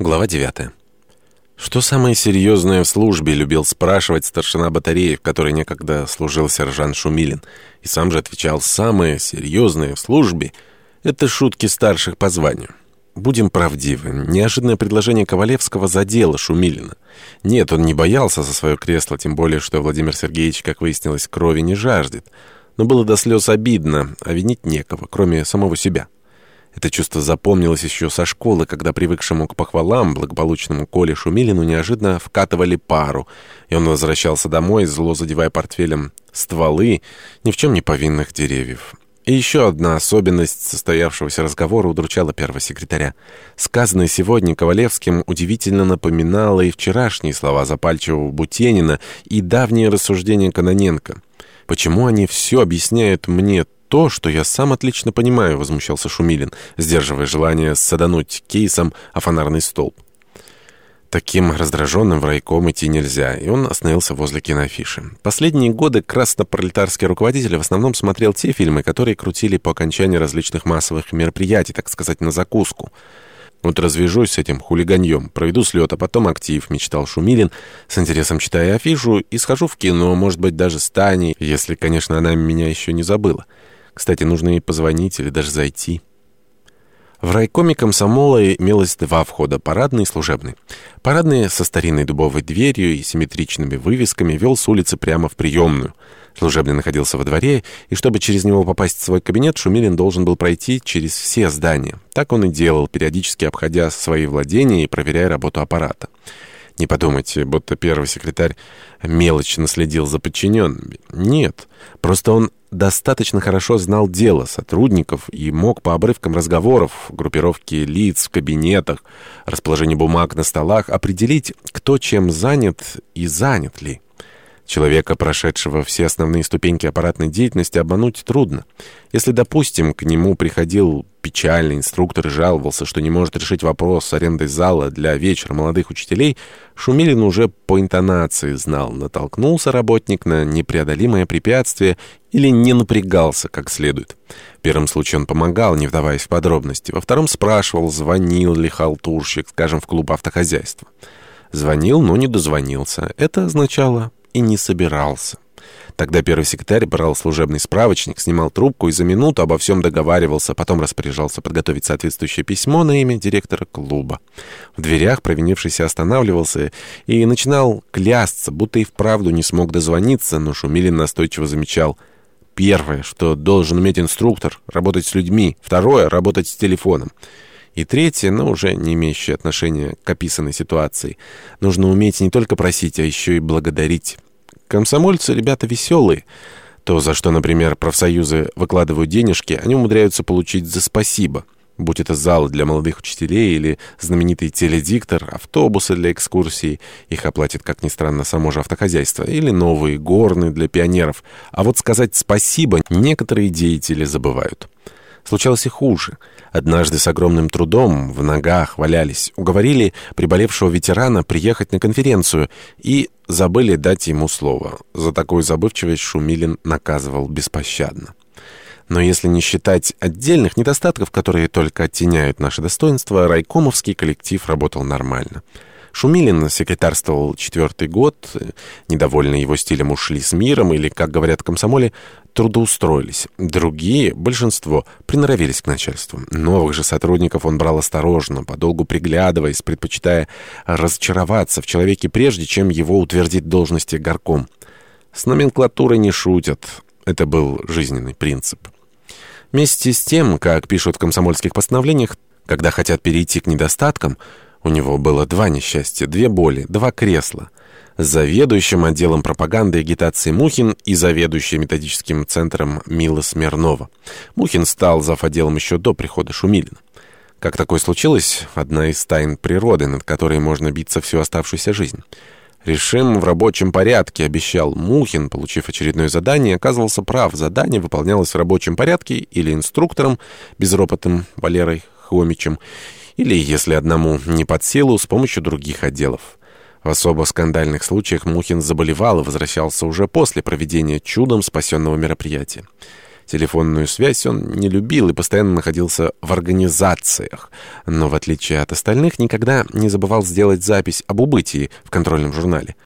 Глава 9. Что самое серьезное в службе, любил спрашивать старшина батареи, в которой некогда служил сержант Шумилин. И сам же отвечал, самое серьезное в службе — это шутки старших по званию. Будем правдивы, неожиданное предложение Ковалевского задело Шумилина. Нет, он не боялся за свое кресло, тем более, что Владимир Сергеевич, как выяснилось, крови не жаждет. Но было до слез обидно, а винить некого, кроме самого себя. Это чувство запомнилось еще со школы, когда привыкшему к похвалам благополучному Коле Шумилину неожиданно вкатывали пару, и он возвращался домой, зло задевая портфелем стволы ни в чем не повинных деревьев. И еще одна особенность состоявшегося разговора удручала первого секретаря. Сказанное сегодня Ковалевским удивительно напоминало и вчерашние слова запальчивого Бутенина, и давние рассуждения Каноненко. «Почему они все объясняют мне то, что я сам отлично понимаю», — возмущался Шумилин, сдерживая желание садануть кейсом о фонарный столб. Таким раздраженным в райком идти нельзя, и он остановился возле киноафиши. Последние годы краснопролетарский руководитель в основном смотрел те фильмы, которые крутили по окончании различных массовых мероприятий, так сказать, на закуску. «Вот развяжусь с этим хулиганьем, проведу слет, а потом актив», — мечтал Шумилин, с интересом читая афишу, и схожу в кино, может быть, даже с Таней, если, конечно, она меня еще не забыла. Кстати, нужно ей позвонить или даже зайти. В райкоме комсомола имелось два входа — парадный и служебный. Парадный со старинной дубовой дверью и симметричными вывесками вел с улицы прямо в приемную. Служебный находился во дворе, и чтобы через него попасть в свой кабинет, Шумилин должен был пройти через все здания. Так он и делал, периодически обходя свои владения и проверяя работу аппарата. Не подумайте, будто первый секретарь мелочно следил за подчиненными. Нет, просто он достаточно хорошо знал дело сотрудников и мог по обрывкам разговоров, группировки лиц в кабинетах, расположение бумаг на столах определить, кто чем занят и занят ли. Человека, прошедшего все основные ступеньки аппаратной деятельности, обмануть трудно. Если, допустим, к нему приходил печальный инструктор жаловался, что не может решить вопрос с арендой зала для вечера молодых учителей, Шумилин уже по интонации знал, натолкнулся работник на непреодолимое препятствие или не напрягался как следует. В первом случае он помогал, не вдаваясь в подробности. Во втором спрашивал, звонил ли халтурщик, скажем, в клуб автохозяйства. Звонил, но не дозвонился. Это означало и не собирался. Тогда первый секретарь брал служебный справочник, снимал трубку и за минуту обо всем договаривался, потом распоряжался подготовить соответствующее письмо на имя директора клуба. В дверях провинившийся останавливался и начинал клясться, будто и вправду не смог дозвониться, но Шумилин настойчиво замечал «Первое, что должен уметь инструктор, работать с людьми. Второе — работать с телефоном». И третье, но уже не имеющее отношения к описанной ситуации. Нужно уметь не только просить, а еще и благодарить. Комсомольцы ребята веселые. То, за что, например, профсоюзы выкладывают денежки, они умудряются получить за спасибо. Будь это зал для молодых учителей или знаменитый теледиктор, автобусы для экскурсий, их оплатит, как ни странно, само же автохозяйство, или новые горны для пионеров. А вот сказать спасибо некоторые деятели забывают. Случалось и хуже. Однажды с огромным трудом, в ногах валялись, уговорили приболевшего ветерана приехать на конференцию и забыли дать ему слово. За такую забывчивость Шумилин наказывал беспощадно. Но если не считать отдельных недостатков, которые только оттеняют наше достоинство, райкомовский коллектив работал нормально. Шумилин секретарствовал четвертый год, недовольные его стилем ушли с миром или, как говорят в комсомоле, трудоустроились. Другие, большинство, приноровились к начальству. Новых же сотрудников он брал осторожно, подолгу приглядываясь, предпочитая разочароваться в человеке прежде, чем его утвердить должности горком. С номенклатурой не шутят. Это был жизненный принцип. Вместе с тем, как пишут в комсомольских постановлениях, когда хотят перейти к недостаткам, у него было два несчастья, две боли, два кресла — заведующим отделом пропаганды и агитации Мухин и заведующим методическим центром Мила Смирнова. Мухин стал зав. отделом еще до прихода Шумилина. Как такое случилось, одна из тайн природы, над которой можно биться всю оставшуюся жизнь. «Решим в рабочем порядке», — обещал Мухин, получив очередное задание, оказывался прав. Задание выполнялось в рабочем порядке или инструктором, безропотным Валерой Хомичем, или, если одному не под силу, с помощью других отделов. В особо скандальных случаях Мухин заболевал и возвращался уже после проведения чудом спасенного мероприятия. Телефонную связь он не любил и постоянно находился в организациях, но, в отличие от остальных, никогда не забывал сделать запись об убытии в контрольном журнале.